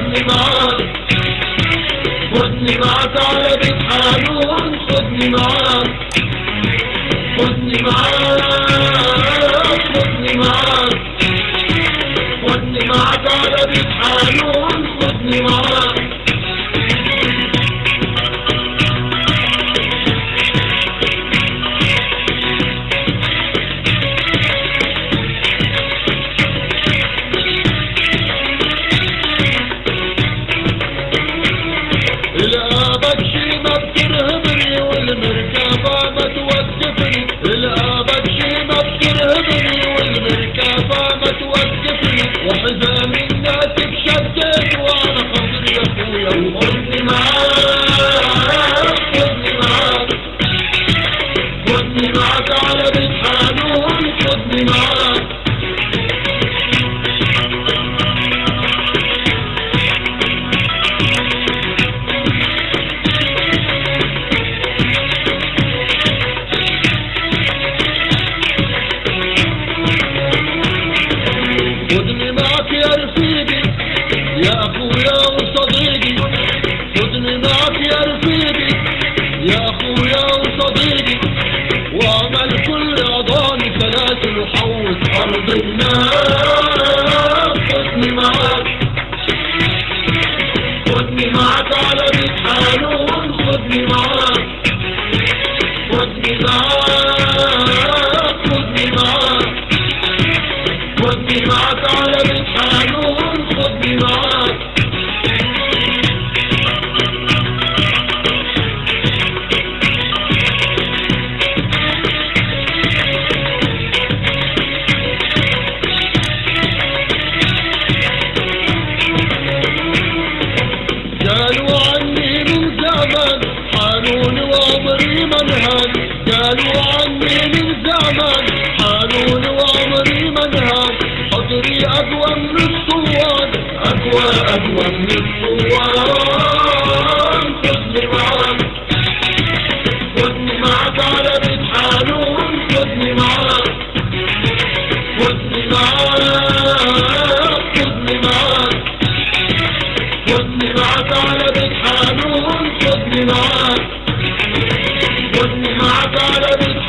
خدني معاك خدني معاك على بيت حانون خدني معاك وحزام الناس بشدد وأنا خضري يا أخويا خدني معاك خدني معك يا رفيقي يا أخويا وصديقي. خدني معك يا رفيقي يا أخويا وصديقي. واعمل كل اضاني سلاسل وحوط أرض الناس. خدني معك خدني معك على بيت حانون. خدني معك خدني معك قالوا عني من زمان حانون وعمري منهج قالوا عني من زمان حانون وعمري منهج حضري أقوى من الصوان أقوى أقوى من الصوان. خدني معاك خدني معاك على بيت حانون خدني معاك خدني معاك. خدني معاك على بيت حانون خدني معاك خدني معاك على بيت